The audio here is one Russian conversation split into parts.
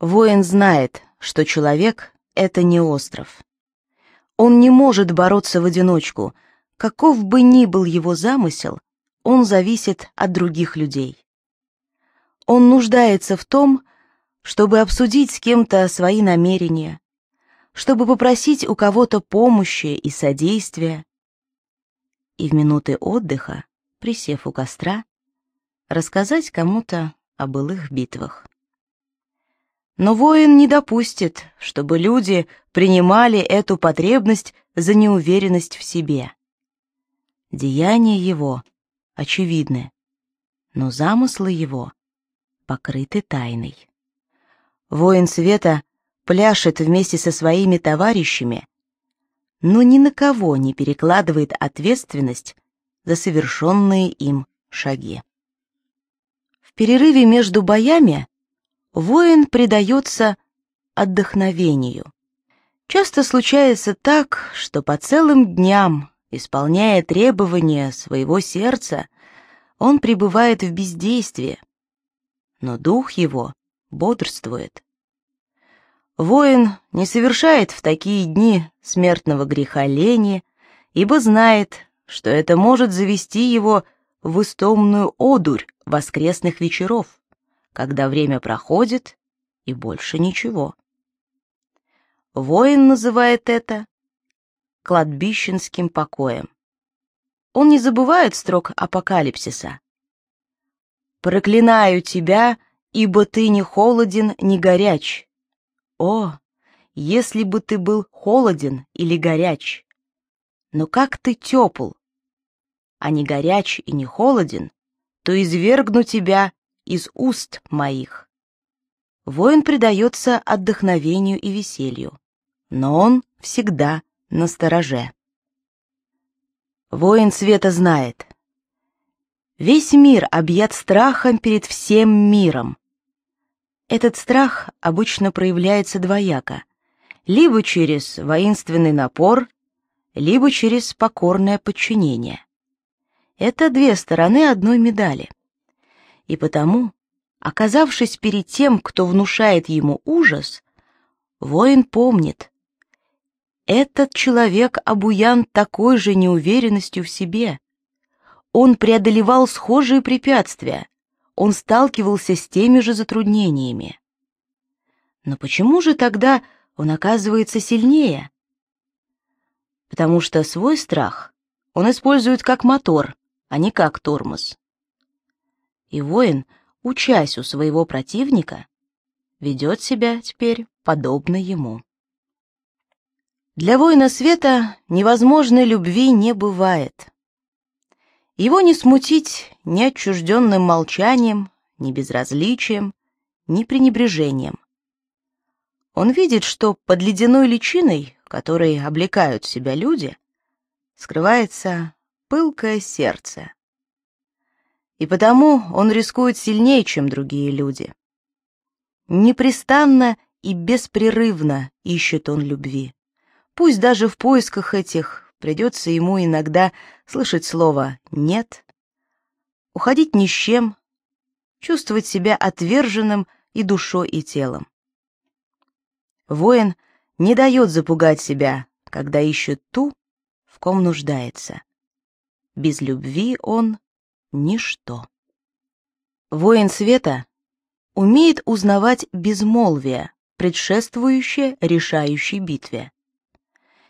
Воин знает, что человек — это не остров. Он не может бороться в одиночку, каков бы ни был его замысел, он зависит от других людей. Он нуждается в том, чтобы обсудить с кем-то свои намерения, чтобы попросить у кого-то помощи и содействия. И в минуты отдыха, присев у костра, рассказать кому-то о былых битвах. Но воин не допустит, чтобы люди принимали эту потребность за неуверенность в себе. Деяния его очевидны, но замыслы его покрыты тайной. Воин света пляшет вместе со своими товарищами, но ни на кого не перекладывает ответственность за совершенные им шаги. В перерыве между боями воин предается отдохновению. Часто случается так, что по целым дням, исполняя требования своего сердца, он пребывает в бездействии, но дух его бодрствует. Воин не совершает в такие дни смертного греха лени, ибо знает, что это может завести его в истомную одурь воскресных вечеров когда время проходит и больше ничего. Воин называет это кладбищенским покоем. Он не забывает строк апокалипсиса. «Проклинаю тебя, ибо ты не холоден, не горяч. О, если бы ты был холоден или горяч! Но как ты тепл, а не горяч и не холоден, то извергну тебя из уст моих. Воин предается отдохновению и веселью, но он всегда на стороже. Воин света знает. Весь мир объят страхом перед всем миром. Этот страх обычно проявляется двояко, либо через воинственный напор, либо через покорное подчинение. Это две стороны одной медали и потому, оказавшись перед тем, кто внушает ему ужас, воин помнит, этот человек обуян такой же неуверенностью в себе. Он преодолевал схожие препятствия, он сталкивался с теми же затруднениями. Но почему же тогда он оказывается сильнее? Потому что свой страх он использует как мотор, а не как тормоз и воин, учась у своего противника, ведет себя теперь подобно ему. Для воина света невозможной любви не бывает. Его не смутить ни отчужденным молчанием, ни безразличием, ни пренебрежением. Он видит, что под ледяной личиной, которой облекают себя люди, скрывается пылкое сердце, и потому он рискует сильнее, чем другие люди. Непрестанно и беспрерывно ищет он любви. Пусть даже в поисках этих придется ему иногда слышать слово «нет», уходить ни с чем, чувствовать себя отверженным и душой, и телом. Воин не дает запугать себя, когда ищет ту, в ком нуждается. Без любви он ничто. Воин света умеет узнавать безмолвие, предшествующее решающей битве.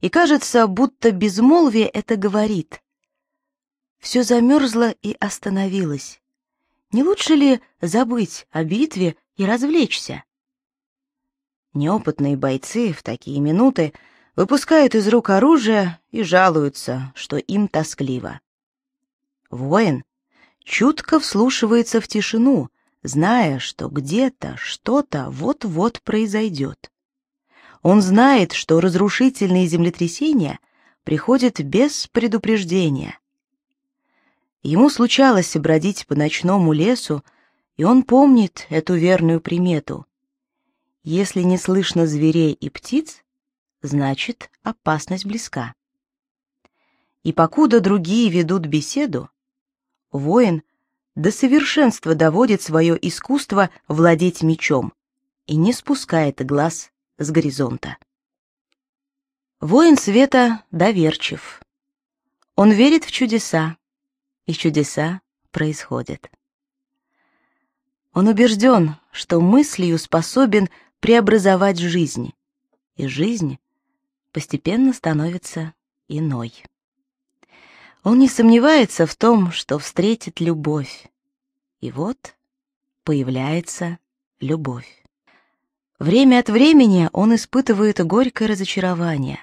И кажется, будто безмолвие это говорит. Все замерзло и остановилось. Не лучше ли забыть о битве и развлечься? Неопытные бойцы в такие минуты выпускают из рук оружие и жалуются, что им тоскливо. Воин чутко вслушивается в тишину, зная, что где-то что-то вот-вот произойдет. Он знает, что разрушительные землетрясения приходят без предупреждения. Ему случалось бродить по ночному лесу, и он помнит эту верную примету. Если не слышно зверей и птиц, значит, опасность близка. И покуда другие ведут беседу, воин до совершенства доводит свое искусство владеть мечом, и не спускает глаз с горизонта. Воин света доверчив. Он верит в чудеса, и чудеса происходят. Он убежден, что мыслью способен преобразовать жизнь, и жизнь постепенно становится иной. Он не сомневается в том, что встретит любовь. И вот появляется любовь. Время от времени он испытывает горькое разочарование.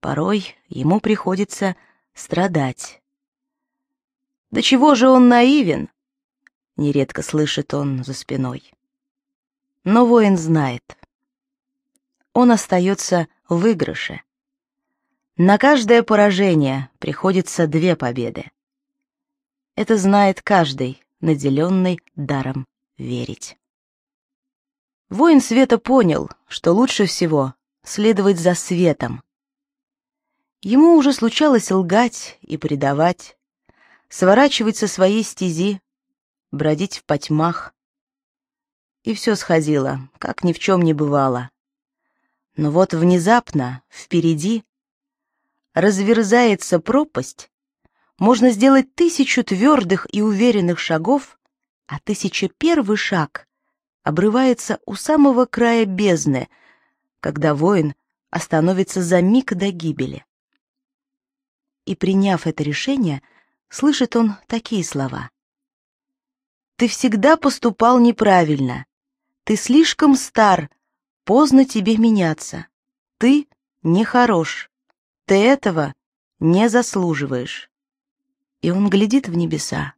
Порой ему приходится страдать. «Да чего же он наивен?» — нередко слышит он за спиной. Но воин знает. Он остается в выигрыше. На каждое поражение приходится две победы. Это знает каждый, наделенный даром верить. Воин света понял, что лучше всего следовать за светом. Ему уже случалось лгать и предавать, сворачивать со своей стези, бродить в потьмах. И все сходило, как ни в чем не бывало. Но вот внезапно, впереди, разверзается пропасть, можно сделать тысячу твердых и уверенных шагов, а тысяча первый шаг обрывается у самого края бездны, когда воин остановится за миг до гибели. И приняв это решение, слышит он такие слова: Ты всегда поступал неправильно. Ты слишком стар, поздно тебе меняться. Ты нехорош. Ты этого не заслуживаешь. И он глядит в небеса.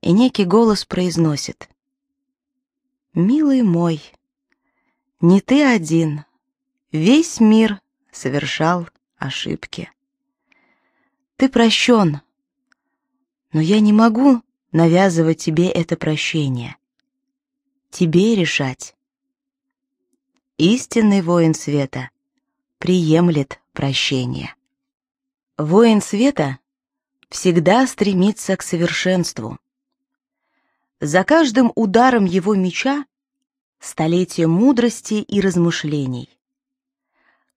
И некий голос произносит. Милый мой, не ты один, весь мир совершал ошибки. Ты прощен, но я не могу навязывать тебе это прощение. Тебе решать. Истинный воин света приемлет прощение. Воин света всегда стремится к совершенству. За каждым ударом его меча столетие мудрости и размышлений.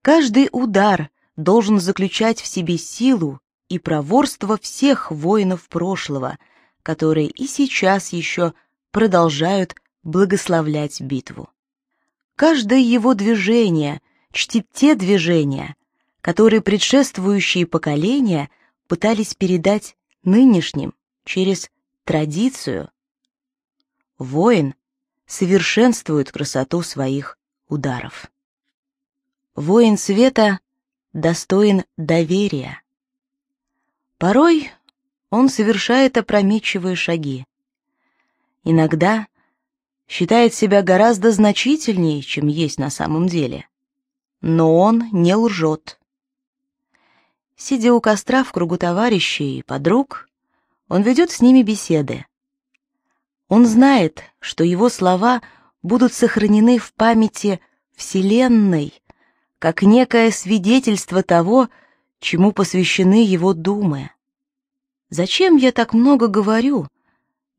Каждый удар должен заключать в себе силу и проворство всех воинов прошлого, которые и сейчас еще продолжают благословлять битву. Каждое его движение чтит те движения, которые предшествующие поколения пытались передать нынешним через традицию. Воин совершенствует красоту своих ударов. Воин света достоин доверия. Порой он совершает опрометчивые шаги. Иногда считает себя гораздо значительнее, чем есть на самом деле. Но он не лжет. Сидя у костра в кругу товарищей и подруг, он ведет с ними беседы. Он знает, что его слова будут сохранены в памяти Вселенной, как некое свидетельство того, чему посвящены его думы. Зачем я так много говорю,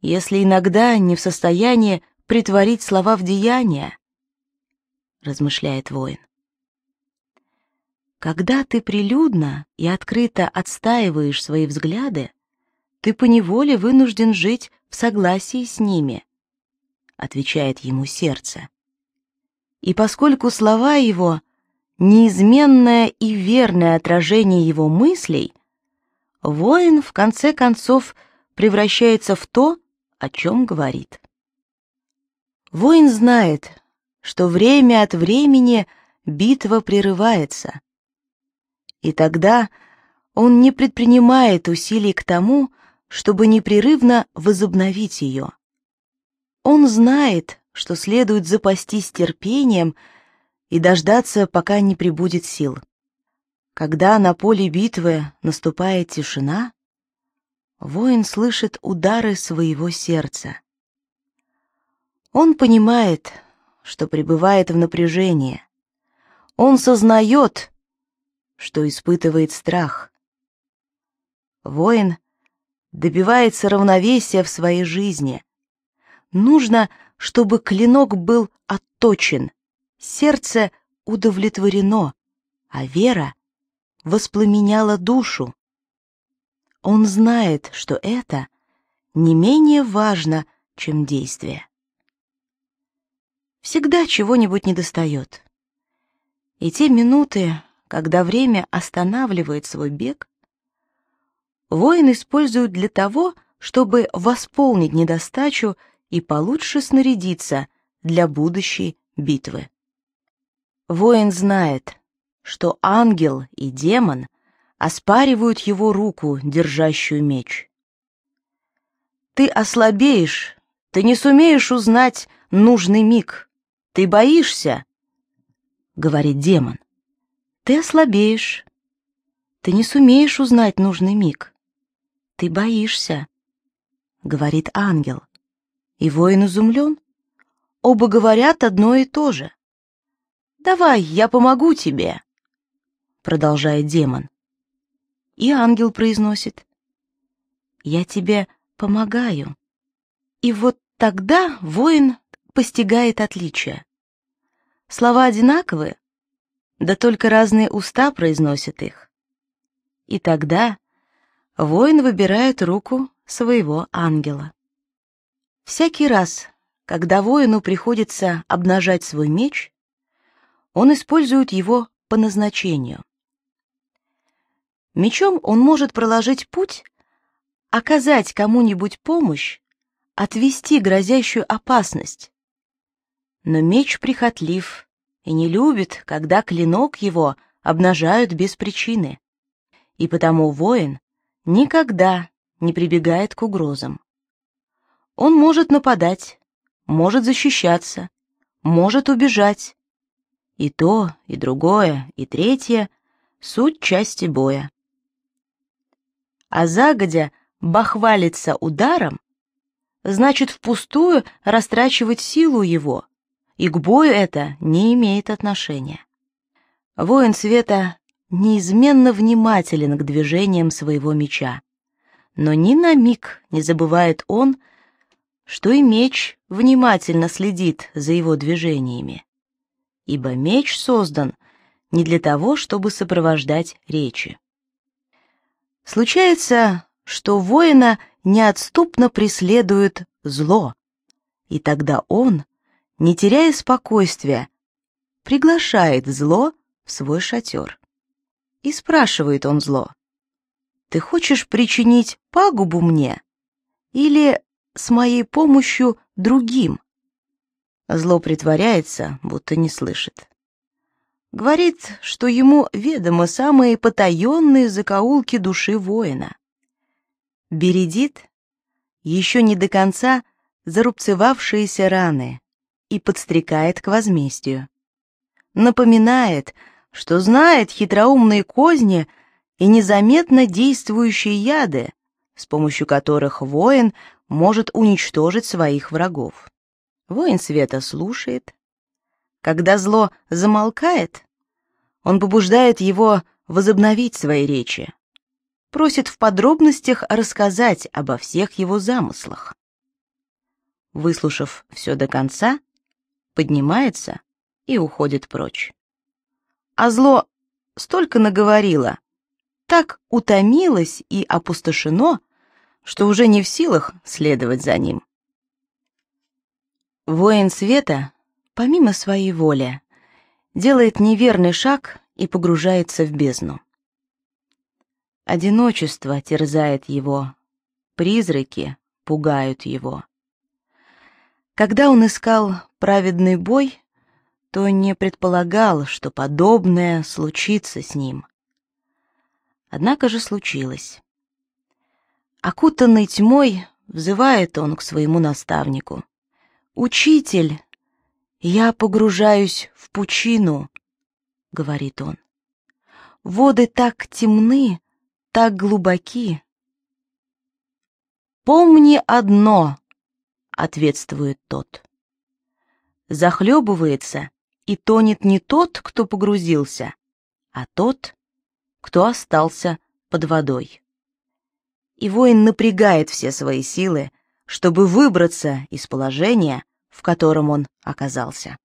если иногда не в состоянии притворить слова в деяния? размышляет воин. Когда ты прилюдно и открыто отстаиваешь свои взгляды, ты поневоле вынужден жить в согласии с ними, отвечает ему сердце. И поскольку слова его неизменное и верное отражение его мыслей, воин в конце концов превращается в то, о чем говорит. Воин знает, что время от времени битва прерывается, и тогда он не предпринимает усилий к тому, чтобы непрерывно возобновить ее. Он знает, что следует запастись терпением и дождаться, пока не прибудет сил. Когда на поле битвы наступает тишина, воин слышит удары своего сердца. Он понимает, что пребывает в напряжении. Он сознает, что испытывает страх. Воин добивается равновесия в своей жизни, нужно, чтобы клинок был отточен, сердце удовлетворено, а вера воспламеняла душу. Он знает, что это не менее важно, чем действие. Всегда чего-нибудь недостает. И те минуты, когда время останавливает свой бег, воин использует для того, чтобы восполнить недостачу и получше снарядиться для будущей битвы. Воин знает, что ангел и демон оспаривают его руку, держащую меч. Ты ослабеешь, ты не сумеешь узнать нужный миг. Ты боишься, — говорит демон. Ты ослабеешь. Ты не сумеешь узнать нужный миг. Ты боишься, — говорит ангел. И воин изумлен. Оба говорят одно и то же. «Давай, я помогу тебе», — продолжает демон. И ангел произносит. «Я тебе помогаю». И вот тогда воин постигает отличия. Слова одинаковые, да только разные уста произносят их. И тогда воин выбирает руку своего ангела. Всякий раз, когда воину приходится обнажать свой меч, он использует его по назначению. Мечом он может проложить путь, оказать кому-нибудь помощь, отвести грозящую опасность. Но меч прихотлив и не любит, когда клинок его обнажают без причины. И потому воин никогда не прибегает к угрозам. Он может нападать, может защищаться, может убежать. И то, и другое, и третье — суть части боя. А загодя бахвалиться ударом, значит впустую растрачивать силу его, и к бою это не имеет отношения. Воин света неизменно внимателен к движениям своего меча, но ни на миг не забывает он, что и меч внимательно следит за его движениями, ибо меч создан не для того, чтобы сопровождать речи. Случается, что воина неотступно преследует зло, и тогда он, не теряя спокойствия, приглашает зло в свой шатер. И спрашивает он зло, «Ты хочешь причинить пагубу мне или с моей помощью другим?» Зло притворяется, будто не слышит. Говорит, что ему ведомы самые потаенные закоулки души воина. Бередит еще не до конца зарубцевавшиеся раны и подстрекает к возмездию. Напоминает, что знает хитроумные козни и незаметно действующие яды, с помощью которых воин может уничтожить своих врагов. Воин света слушает. Когда зло замолкает, он побуждает его возобновить свои речи, просит в подробностях рассказать обо всех его замыслах. Выслушав все до конца, поднимается и уходит прочь. А зло столько наговорило, так утомилось и опустошено, что уже не в силах следовать за ним. Воин света, помимо своей воли, делает неверный шаг и погружается в бездну. Одиночество терзает его, призраки пугают его. Когда он искал праведный бой, то не предполагал, что подобное случится с ним. Однако же случилось. Окутанный тьмой, взывает он к своему наставнику. «Учитель, я погружаюсь в пучину», — говорит он. «Воды так темны, так глубоки. «Помни одно», — ответствует тот. Захлебывается и тонет не тот, кто погрузился, а тот, кто остался под водой. И воин напрягает все свои силы, чтобы выбраться из положения, в котором он оказался.